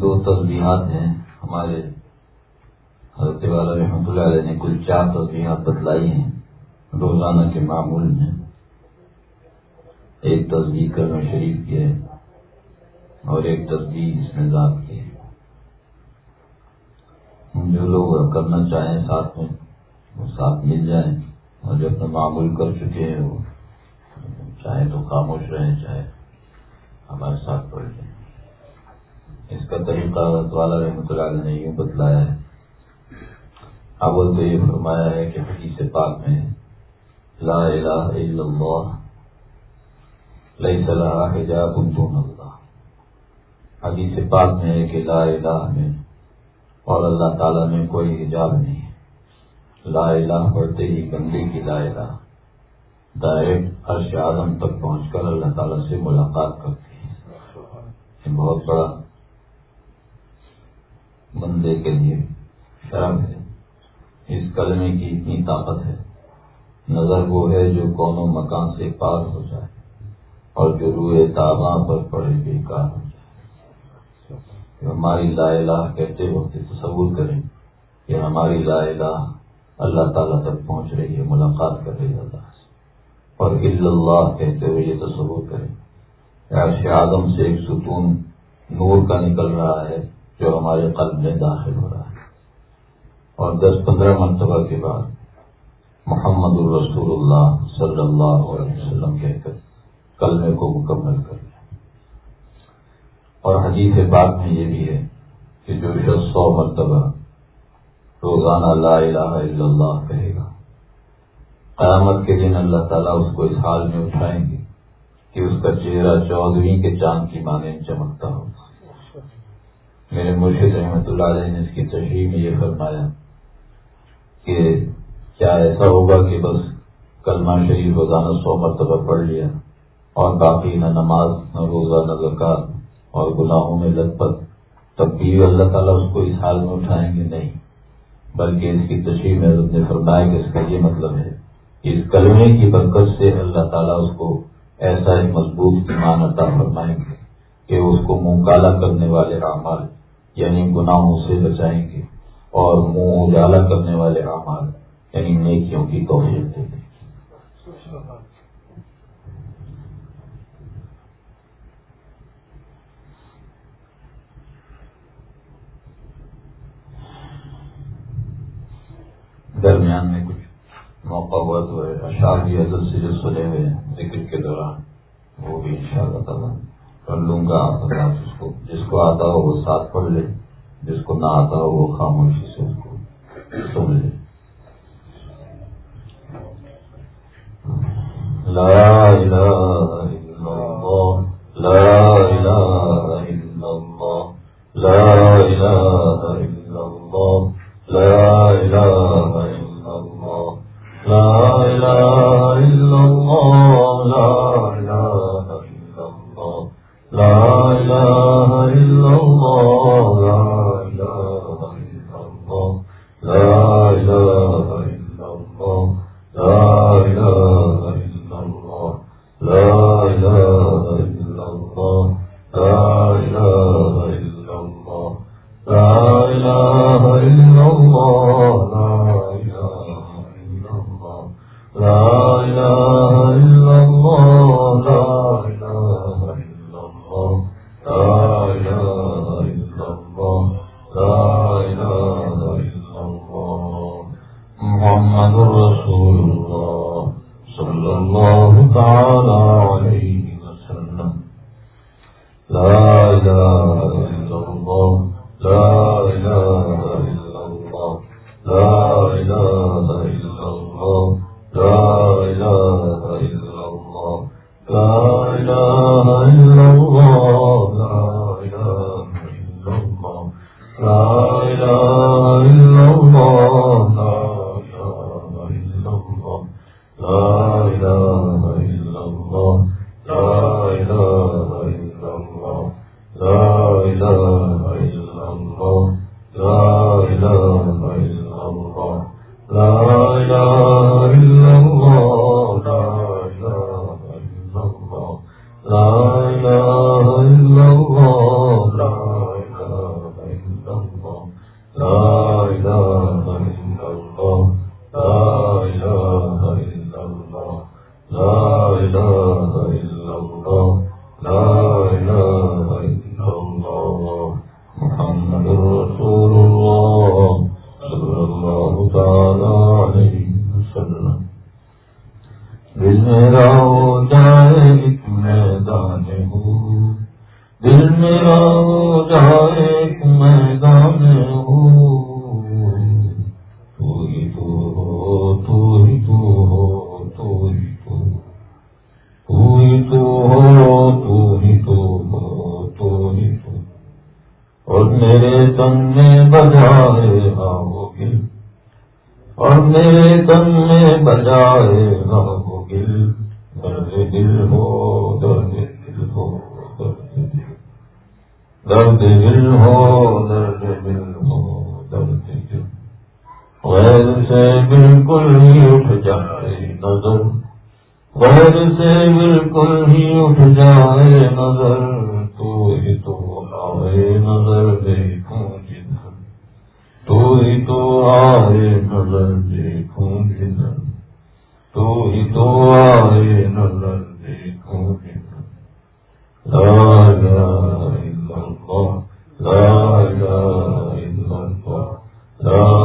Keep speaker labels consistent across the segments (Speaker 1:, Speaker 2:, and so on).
Speaker 1: دو تصویرات ہیں۔ ہمارے حضرت والا رحمۃ اللہ علیہ نے کل چار تصویرات بتلائی ہیں۔ روزانہ کے معمول میں۔ ایک تصویر کرنا شریف کی ہے اور ایک تصویر اس میں ذات کی ہے۔ جو لوگ کرنا چاہیں ساتھ میں، وہ ساتھ مل جائیں۔ اور جو اپنا معمول کر چکے ہیں، وہ چاہے تو خاموش رہیں چاہے ہمارے ساتھ پڑھ جائیں اس کا طریقہ والا رحمۃ اللہ نے یوں بتلایا ہے۔ اول تو یہ فرمایا ہے کہ حدیث پاک میں لا الہ الا اللہ لیس لہا حجاب دون اللہ۔ حدیث پاک میں ہے کہ لا الہ میں اور اللہ تعالیٰ میں کوئی حجاب نہیں ہے۔ لا الہ پڑھتے ہی بندے کی لا الہ ڈائریکٹ عرش اعظم تک پہنچ کر اللہ تعالیٰ سے ملاقات کرتی ہے یہ بہت بڑا بندے کے لیے شرم ہے۔ اس کلمے کی اتنی طاقت ہے۔ نظر وہ ہے جو کونوں مکان سے پار ہو جائے اور جو روئے تاباں پر پڑے بیکار ہو جائے۔ ہماری لا الہ کہتے وقت تصور کریں کہ ہماری لا الہ اللہ تعالیٰ تک پہنچ رہی ہے، ملاقات کر رہی ہے۔ اللہ سے اور اللہ کہتے ہوئے یہ تصور کریں۔ عرش آدم سے ایک ستون نور کا نکل رہا ہے۔ جو ہمارے قلب میں داخل ہو رہا ہے۔ اور دس پندرہ مرتبہ کے بعد محمد الرسول اللہ صلی اللہ علیہ وسلم کہہ کر کلمے کو مکمل کر لیں اور حدیث بات میں یہ بھی ہے کہ جو شخص سو مرتبہ روزانہ لا الہ الا اللہ کہے گا، قیامت کے دن اللہ تعالیٰ اس کو اس حال میں اٹھائیں گے کہ اس کا چہرہ چودھری کے چاند کی مانے چمکتا ہوگا۔ میرے مرشد رحمت اللہ علیہ نے اس کی تشریح میں یہ فرمایا کہ کیا ایسا ہوگا کہ بس کلمہ شریف روزانہ سو مرتبہ پڑھ لیا اور باقی نہ نماز، نہ روزہ، نہ زکات اور گناہوں میں لگ پت، تب بھی اللہ تعالیٰ اس کو اس حال میں اٹھائیں گے نہیں۔ بلکہ اس کی تشریح میں نے فرمایا کہ اس کا یہ مطلب ہے کہ اس کلمے کی برکت سے اللہ تعالیٰ اس کو ایسا ایک مضبوط ایمان عطا فرمائیں گے کہ اس کو منہ کالا کرنے والے اعمال یعنی گناہوں سے بچائیں گے اور منہ اجالا کرنے والے اعمال یعنی نیکیوں کی توفیق دیں گے۔ درمیان میں کچھ موقع ہوا تو اشار کی حضرت سے جو سنے ہوئے ہیں، ذکر کے دوران، وہ بھی ان شاء اللہ کر لوں گا اس کو، جس کو آتا ہو وہ ساتھ پڑھ لے، جس کو نہ آتا ہو وہ خاموشی سے اس کو سن لے۔ لا الہ الا اللہ، لا الہ الا اللہ، لا الہ اور میرے تن میں بجائے ہاں گل۔ اور میرے تن میں بجائے ہاں گل۔ درد دل ہو، درد دل ہو، درد دل۔ درد دل ہو، درد دل ہو، درد دل۔ غیر سے بالکل ہی اٹھ جائے نظر۔ غیر سے بالکل ہی اٹھ جائے نظر۔ تو ہی تو آئے نظر دیکھوں کدھر تو ہی تو آئے نظر کدھر تو ہی تو آئے نظر کدھر لا لا لا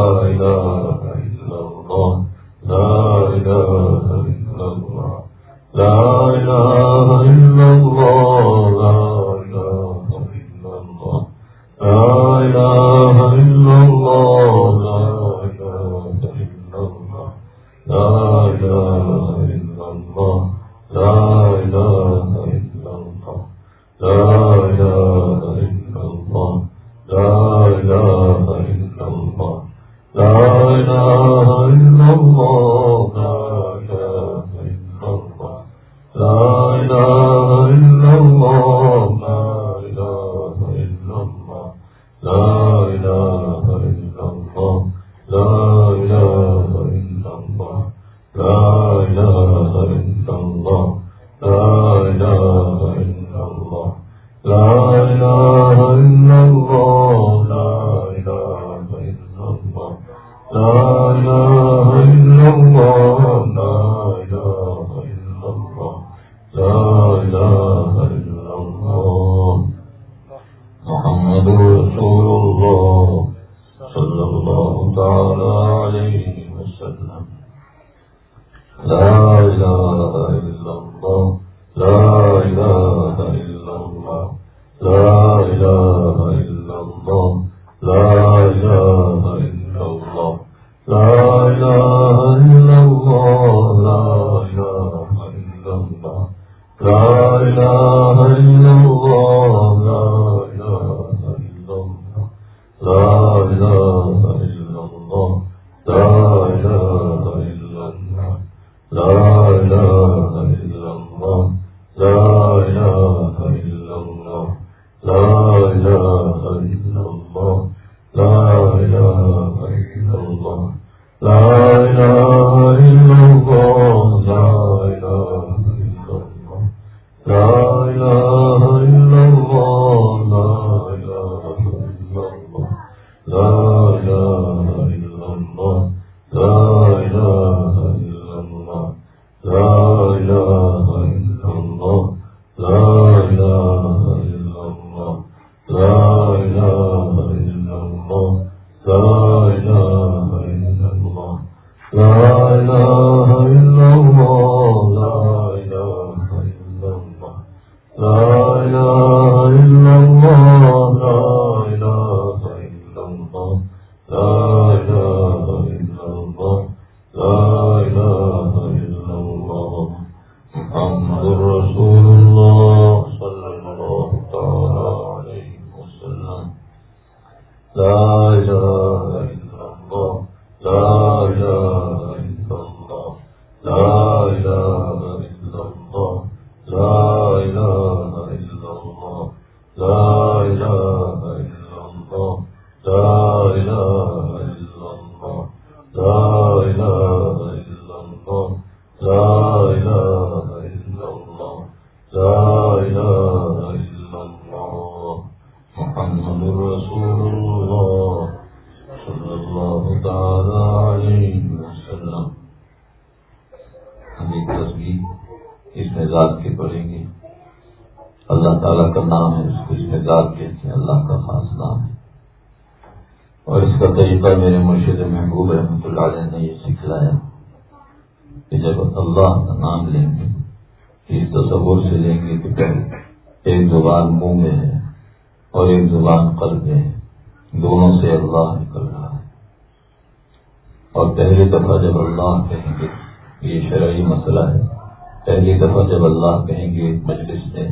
Speaker 1: ہے۔ پہلی دفعہ جب اللہ کہیں گے مجلس میں،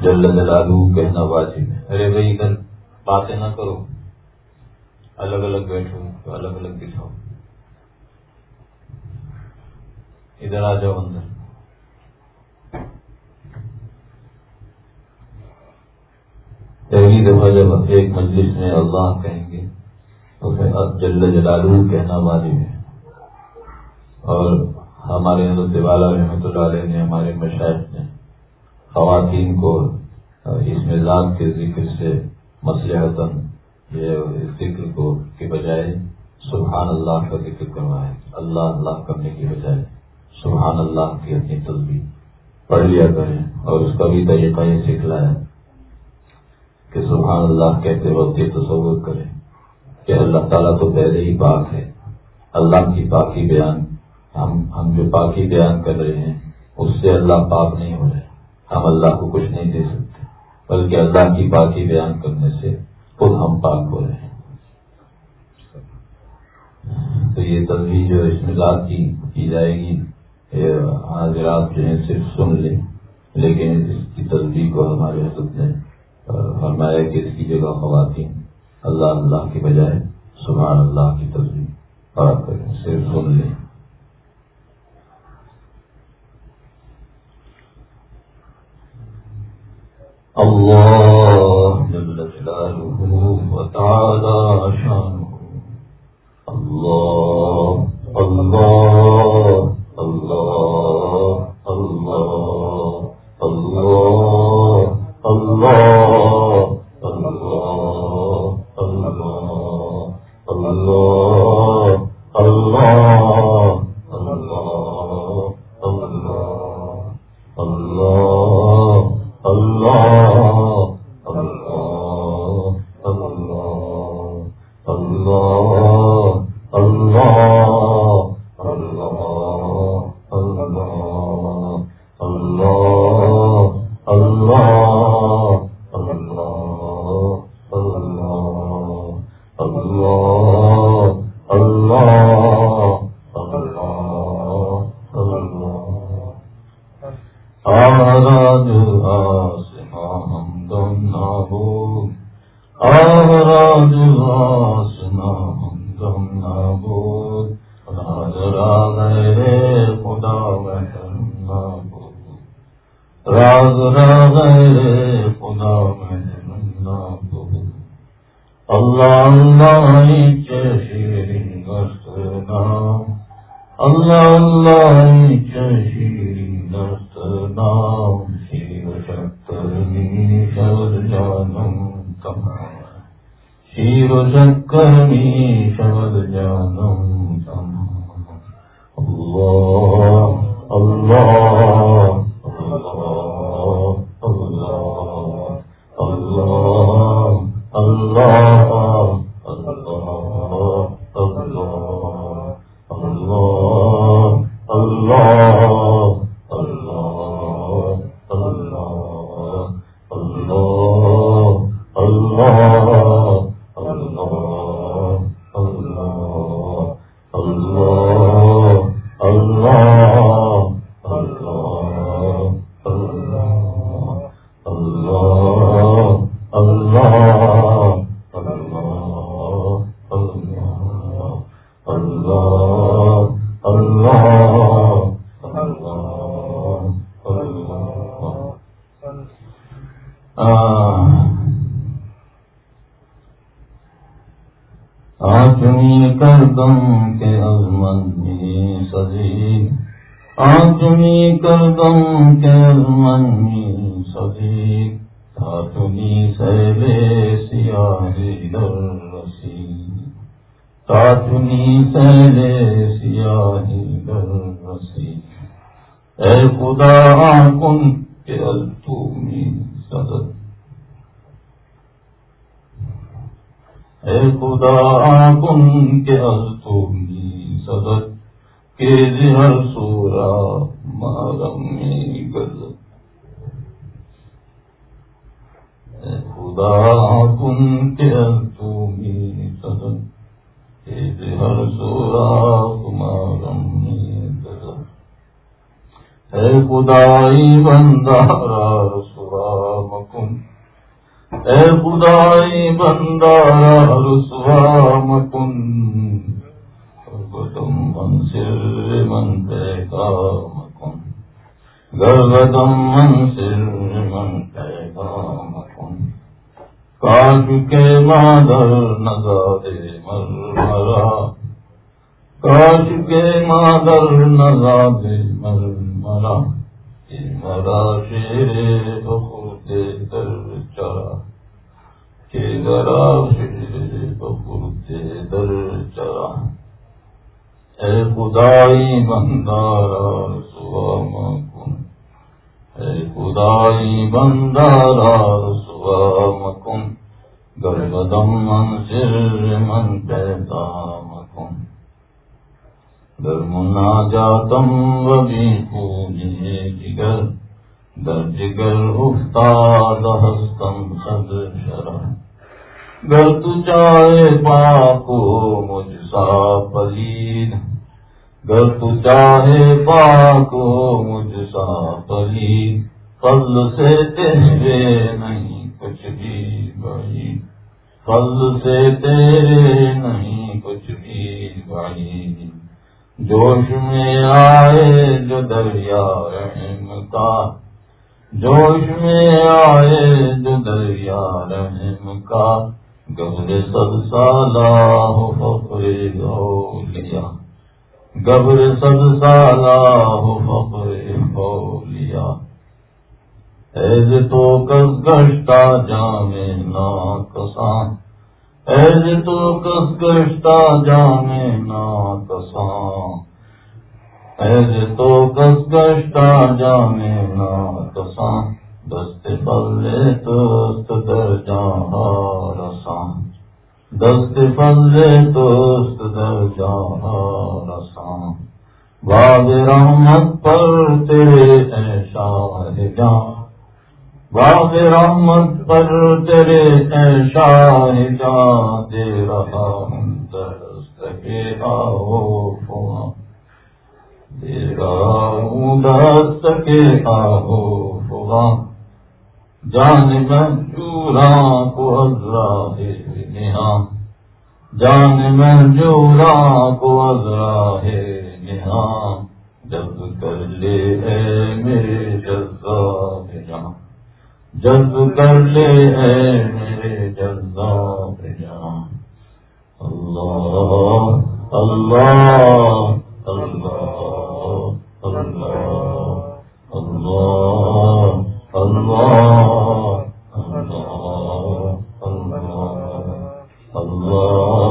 Speaker 1: جل جلالو کہنا واجب ہے۔ ارے بھائی، ادھر باتیں نہ کرو۔ الگ الگ بیٹھو تو الگ الگ دکھاؤ ادھر آ جاؤ اندر۔ پہلی دفعہ جب ایک مجلس میں اللہ کہیں گے، تو پھر اب جل جلالو کہنا واجب ہے۔ اور ہمارے حضرت والا رحمۃ اللہ علیہ نے ہمارے مشاہد نے خواتین کو اس میں ذات کے ذکر سے مسلحتاً یہ ذکر کو کے بجائے سبحان اللہ کا ذکر کروائے اللہ اللہ کرنے کی بجائے سبحان اللہ کی اپنی تصویر پڑھ لیا کریں۔ اور اس کا بھی طریقہ یہ سکھلا ہے کہ سبحان اللہ کہتے وقت یہ تصور کریں کہ اللہ تعالیٰ تو پہلے ہی پاک ہے۔ اللہ کی پاکی بیان ہم ہم جو پاکی بیان کر رہے ہیں، اس سے اللہ پاک نہیں ہو رہے۔ ہم اللہ کو کچھ نہیں دے سکتے، بلکہ اللہ کی پاکی بیان کرنے سے خود ہم پاک ہو رہے ہیں۔ تو یہ تصویر جو اس میں کی کی جائے گی حاضرات جو ہیں صرف سن لیں لیکن اس کی تصویر کو ہمارے حضرت نے فرمایا کہ اس کی جگہ خواتین اللہ اللہ کے بجائے سبحان اللہ کی تصویر پڑا کریں، صرف سن لیں۔ الله جل جلاله وتعالى شانه الله الله الله الله الله الله الله الله اللہ اللہ شہید نام شیو شکر شر جانم کما شیو شکرمی شر سجی۔ سیرے سیاہ کاٹنی پہلے سیاہی بسی اے خدا کن کے سدت اے خدا کن کے التومی صدر کے ذہر سورا مارم میں خدا کن کے اے خدائی بندارا رسوا مکن اے خدائی بندارا رسوا مکن گتم منصر من پہ کا مکن گرگتم منصر من پہ کا مکن کاش کے مادر نظارے مر مرا کاش کے مادر نظارے مر مرا مرا شیر بخور در چرا کے گرا شیر بخور در چرا اے خدائی بندارا سوام کن اے خدائی بندارا سوام کن من سر من پیدا درمنا جاتم وبی پوجے جگر، در جگر افتاد ہستم سد شرم گر تو چاہے پاکو مجھ سا پلید، گر تو چاہے پاکو مجھ سا پلید فضل سے تیرے نہیں فضل سے تیرے نہیں کچھ بھی بھائی۔ جوش میں آئے جو دریا رحم کا۔ جوش میں آئے جو دریا رحم کا۔ گبر سب سالہ فخر لیا گبر سب سالہ فخر لیا ایز تو کس گشتا جانے نا کسان ایز تو کس گشتا جانے نا کساں ایز تو کس گشتا جانے نا کساں دست پلے توست در جہاں رساں دست پلے توست در جہاں رساں باد رحمت پر تیرے ایشا جان۔ باغ رحمت پر تیرے ایشا جا دے رہا ہوں دست کے آہو فوا دے رہا ہوں دست کے آہو فوا جان میں چورا کو ازرا ہے نہا۔ جان میں چورا کو ازرا ہے نہا۔ جب کر لے ہے میرے جذبہ جہاں۔ جذب کر لے ہے میرے جذبہ جان اللہ اللہ اللہ اللہ اللہ اللہ اللہ اللہ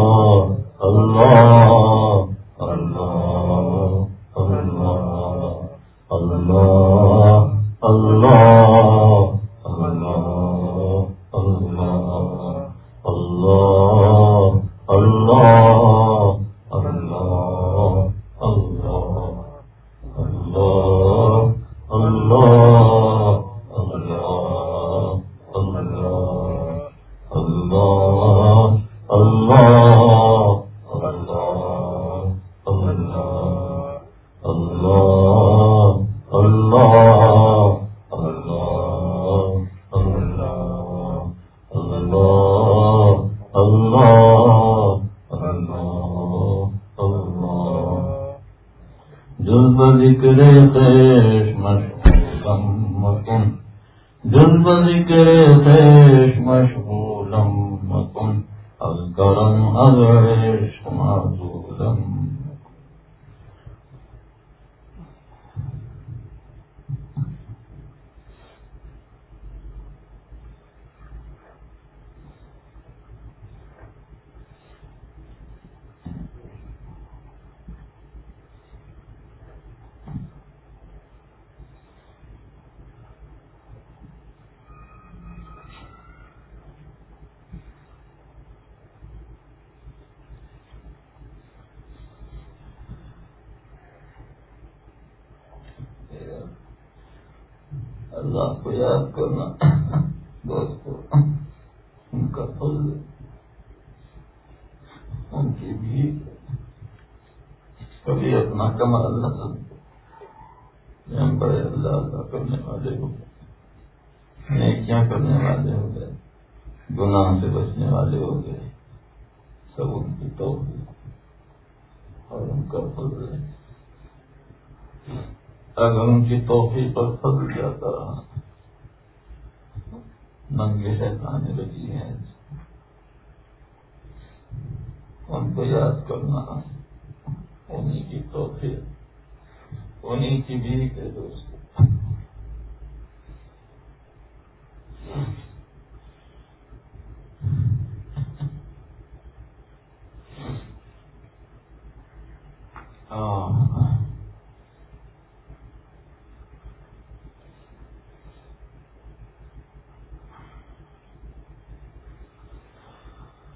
Speaker 1: يبقى اللہ کو یاد کرنا دوستوں ان کا فضل ان کی بھی کبھی اپنا کمال نہ سمجھتے ہم بڑے اللہ اللہ کرنے والے ہو گئے نیکیاں کرنے والے ہو گئے گناہ سے بچنے والے ہو گئے سب ان کی توفیق اور ان کا فضل ہے۔ اگر ان کی توفیق پر فضل جاتا رہا، ننگے آنے لگی ہیں۔ ان کو یاد کرنا انہیں کی توفیق انہیں کی بھی کہ دوست ذکر ہاں۔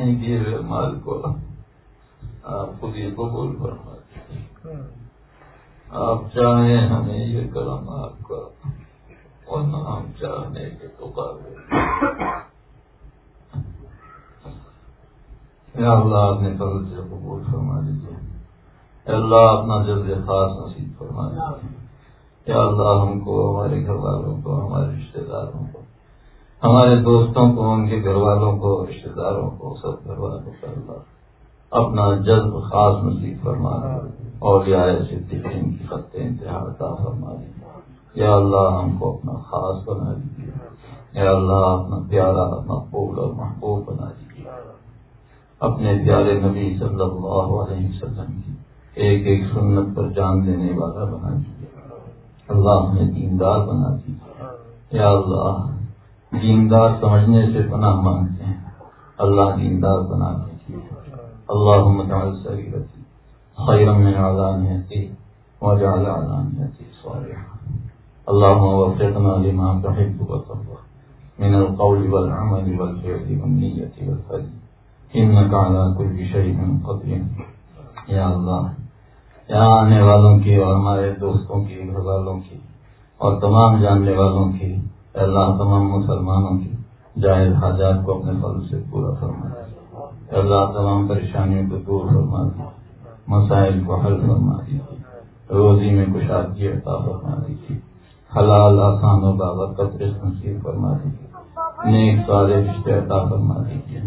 Speaker 1: اپنے ہی دیے ہوئے مال کو، آپ خود یہ قبول فرما آپ چاہیں ہمیں یہ کرم آپ کا، اور نہ ہم چاہنے کے تو قابل۔ یا اللہ، آپ نے فضل سے قبول فرما دیجیے اللہ اپنا جلد خاص نصیب فرما دیجیے یا اللہ، ہم کو، ہمارے گھر والوں کو، ہمارے رشتے داروں کو ہمارے دوستوں کو، ان کے گھر والوں کو رشتے داروں کو، سب گھر والوں کو اللہ اپنا جذب خاص نصیب فرما اور صدیقین کی خط انتہا فرما دی یا اللہ، ہم کو اپنا خاص بنا دیجیے۔ یا اللہ، اپنا پیارا مقبول اور محبوب بنا دیجیے۔ اپنے پیارے نبی صلی اللہ علیہ وسلم کی ایک ایک سنت پر جان دینے والا بنا دیجیے۔ اللہ ہمیں دیندار بنا دیجیے۔ یا اللہ دیندار سمجھنے سے پناہ مانگتے ہیں۔ اللہ دیندار بنا دیجیے۔ اللہ مجال سریرتی۔ خیرم میں آزانیتی وجعل آزانیتی صالحا۔ اللهم وفقنا لما تحب وترضى من القول والعمل والفعل والنية والفعل إنك على كل شيء قدير یا اللہ یہاں آنے والوں کی اور ہمارے دوستوں کی، گھر والوں کی اور تمام جاننے والوں کی اللہ تمام مسلمانوں کی جائز حاجات کو اپنے فل سے پورا فرما دی اللہ، تمام پریشانیوں کو دور فرما دی مسائل کو حل فرما دی روزی میں کشادگی عطا فرما دی حلال، آسان و بابت رزق نصیب فرما دیجیے نیک سارے رشتے عطا فرما دیجیے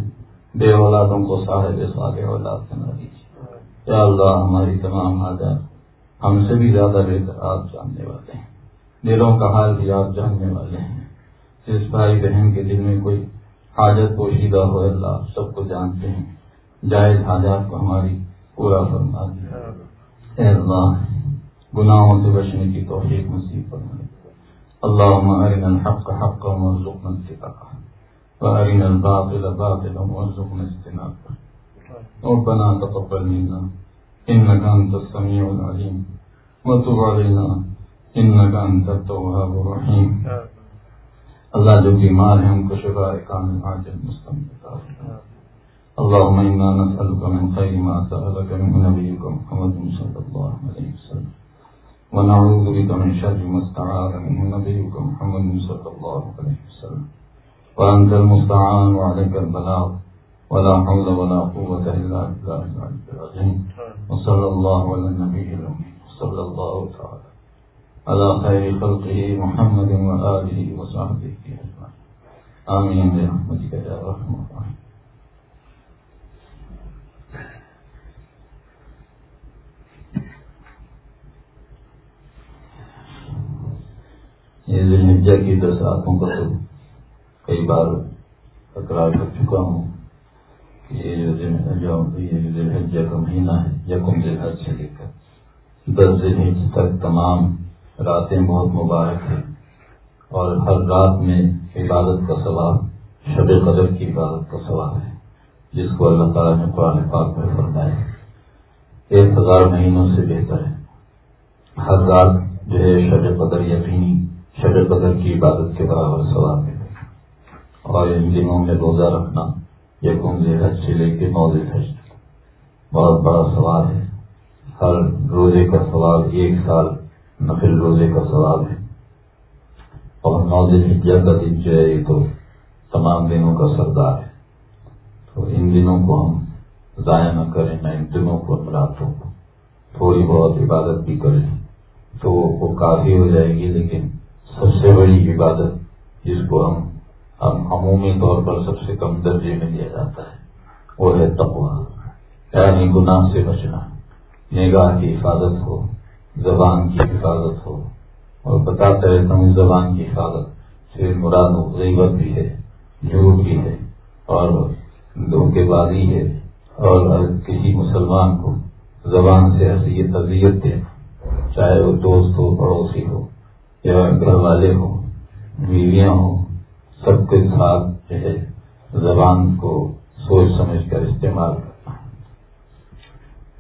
Speaker 1: بے اولادوں کو صاحب سارے اولاد بنا دیجیے یا اللہ، ہماری تمام حاجات ہم سے بھی زیادہ بہتر آپ جاننے والے ہیں۔ دلوں کا حال بھی آپ جاننے والے ہیں۔ جس بھائی بہن کے دل میں کوئی حاجت پوشیدہ ہو اللہ سب کو جانتے ہیں۔ جائز حاجات کو ہماری پورا فرما دیا اللہ، گناہوں سے بچنے کی توفیق نصیب فرما اللہ ارنا الحق حقا وارزقنا اتباعه وارنا الباطل باطلا وارزقنا اجتنابه ربنا تقبل منا انك انت السميع العليم وتب علينا إنك أنت التواب الرحيم اللہ جو بیمار ہیں ان کو شفا کامل عاجل مستمر اللهم إنا نسألك من خير ما سألك من نبيك محمد صلى الله عليه وسلم۔ ونعوذ بك من شر ما استعاذ منه نبيك محمد صلى الله عليه وسلم۔ وأنت المستعان وعليك البلاغ۔ ولا حول ولا قوة إلا بالله العلي العظيم وصلى الله على النبي الأمين صلى الله تعالى على خير خلقه محمد وآله وصحبه أجمعين. آمين برحمتك يا رحمة الله یہ ذلحجہ کی دس آتوں کا تو کئی بار تکرار کر چکا ہوں کہ یہ جو یہ ذلحجہ کا مہینہ ہے، یکم ذلحج سے لے کر دس ذلحج تک تمام راتیں بہت مبارک ہیں اور ہر رات میں عبادت کا ثواب، شب قدر کی عبادت کا ثواب ہے، جس کو اللہ تعالیٰ نے قرآن پاک میں فرمایا ایک ہزار مہینوں سے بہتر ہے۔ ہر رات جو ہے شب قدر یقینی، شب قدر کی عبادت کے برابر ثواب ہے اور ان دنوں میں روزہ رکھنا یہ گم حج سے لے کے نو حج بہت بڑا سوال ہے۔ ہر روزے کا سوال ایک سال نفل روزے کا سوال ہے۔ اور نو حجا کا دن جو ہے یہ تو تمام دنوں کا سردار ہے۔ تو ان دنوں کو ہم ضائع نہ کریں، نہ ان دنوں کو راتوں کو۔ تھوڑی بہت عبادت بھی کریں۔ تو وہ کافی ہو جائے گی، لیکن سب سے بڑی عبادت جس کو ہم عمومی طور پر سب سے کم درجے میں لیا جاتا ہے، وہ ہے تقوا یعنی گناہ سے بچنا، نگاہ کی حفاظت ہو۔ زبان کی حفاظت ہو۔ اور بتاتا رہتا ہوں زبان کی حفاظت صرف مراد غیبت بھی ہے، جھوٹ بھی ہے، اور دھوکے بازی ہے۔ اور کسی مسلمان کو زبان سے حیثیت، اذیت دے چاہے وہ دوست ہو، پڑوسی ہو، یا گھر والے ہوں، بیویاں ہوں، سب کے ساتھ جو ہے زبان کو سوچ سمجھ کر استعمال کرنا۔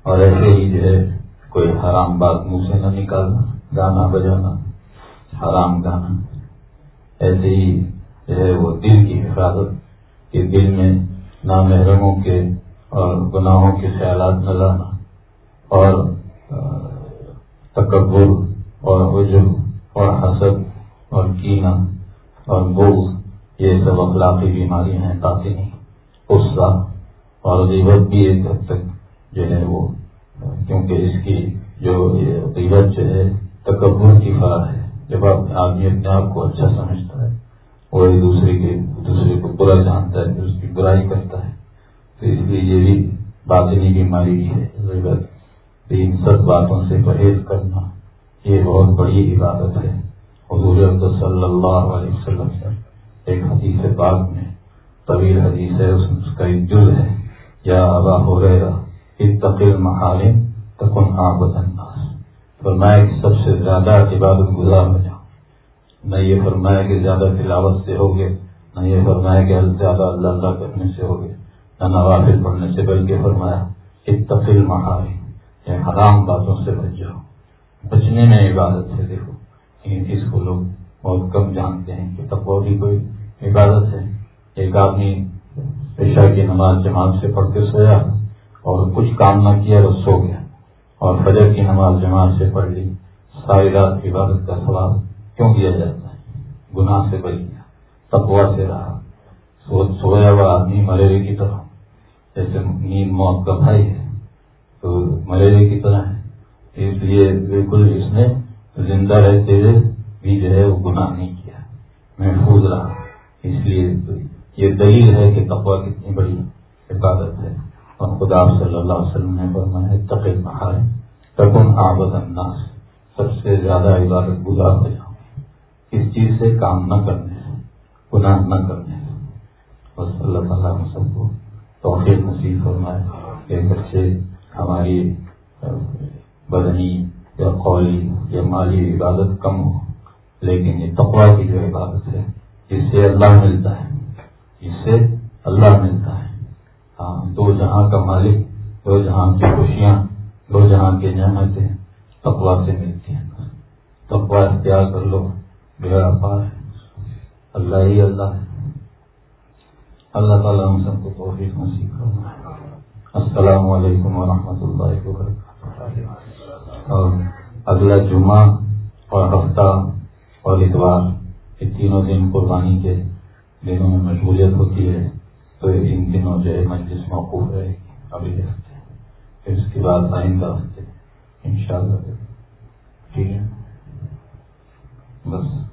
Speaker 1: اور ایسے ہی جو ہے کوئی حرام بات منہ سے نہ نکالنا، گانا بجانا، حرام گانا۔ ایسے ہی جو ہے وہ دل کی حفاظت کے دل میں نامحرموں کے اور گناہوں کے خیالات نہ لانا۔ اور تکبر اور عجب اور حسد اور کینا اور بوگ یہ سب اخلاقی بیماریاں ہیں تاکہ نہیں۔ غصہ اور غیبت بھی ایک حد تک جو ہے وہ کیونکہ اس کی جو غیبت جو ہے، تکبر کی فرا ہے۔ جب آپ آدمی اپنے آپ کو اچھا سمجھتا ہے اور ایک دوسرے کے، دوسرے کو برا جانتا ہے، اس کی برائی کرتا ہے۔ تو اس لیے یہ بھی باطنی بیماری بھی ہے۔ غیبت ان سب باتوں سے پرہیز کرنا یہ بہت بڑی عبادت ہے۔ حضور صلی اللہ علیہ وسلم سے ایک حدیث پاک میں طویل حدیث ہے، اس کا ایک جز ہے۔ یا ابا ہو رہے گا اتقل محالم تکن آبد انداز فرمایا کہ سب سے زیادہ عبادت گزار ہو جاؤ نہ یہ فرمایا کہ زیادہ تلاوت سے ہوگے نہ یہ فرمایا کہ زیادہ اللہ اللہ کرنے سے ہوگے نہ نوافل پڑھنے سے، بلکہ فرمایا اتقل محالم یا یعنی حرام باتوں سے بچ جاؤ بچنے میں عبادت ہے دیکھو اس کو لوگ بہت کم جانتے ہیں کہ تقوا بھی کوئی عبادت ہے۔ ایک آدمی پیشہ کی نماز جماعت سے پڑھ کے سویا اور کچھ کام نہ کیا تو سو گیا اور فجر کی نماز جماعت سے پڑھ لی۔ ساری رات عبادت کا سوال کیوں کیا جاتا ہے؟ گناہ سے بچ گیا تقوا سے رہا۔ سویا ہوا آدمی ملیرے کی طرح۔ جیسے نیند موت کا بھائی ہے، تو ملیرے کی طرح ہے۔ اس لیے بالکل اس نے زندہ رہتے ہوئے بھی جو ہے وہ گناہ نہیں کیا، محفوظ رہا۔ اس لیے یہ دلیل ہے کہ تقوا کتنی بڑی عبادت ہے۔ اور خدا صلی اللہ علیہ وسلم نے فرمایا تقل محال تکن آبد الناس سب سے زیادہ عبادت گزار ہو جاؤں اس چیز سے کام نہ کرنے سے گناہ نہ کرنے سے بس اللہ تعالیٰ نے سب کو توفیق نصیب فرمائے کہ بچے ہماری بدنی یا قولی یا مالی عبادت کم ہو، لیکن یہ تقوا کی جو عبادت ہے، اس سے اللہ ملتا ہے۔ اس سے اللہ ملتا ہے۔ دو جہاں کا مالک، دو جہاں کی خوشیاں، دو جہاں کی نعمتیں تقوا سے ملتی ہیں۔ تقوا اختیار کر لو بیڑا پار ہے۔ اللہ ہی اللہ ہے۔ اللہ تعالیٰ ہم سب کو توفیق نصیب کرنا السلام علیکم ورحمۃ اللہ وبرکاتہ۔ اور اگلا جمعہ اور ہفتہ اور اتوار، یہ تینوں دن قربانی کے دنوں میں مشغولیت ہوتی ہے۔ تو ان دنوں جو ہے مجلس موقوف رہے گی ابھی ہفتے پھر اس کے بعد آئندہ ہفتے ان شاء اللہ ٹھیک ہے؟ بس۔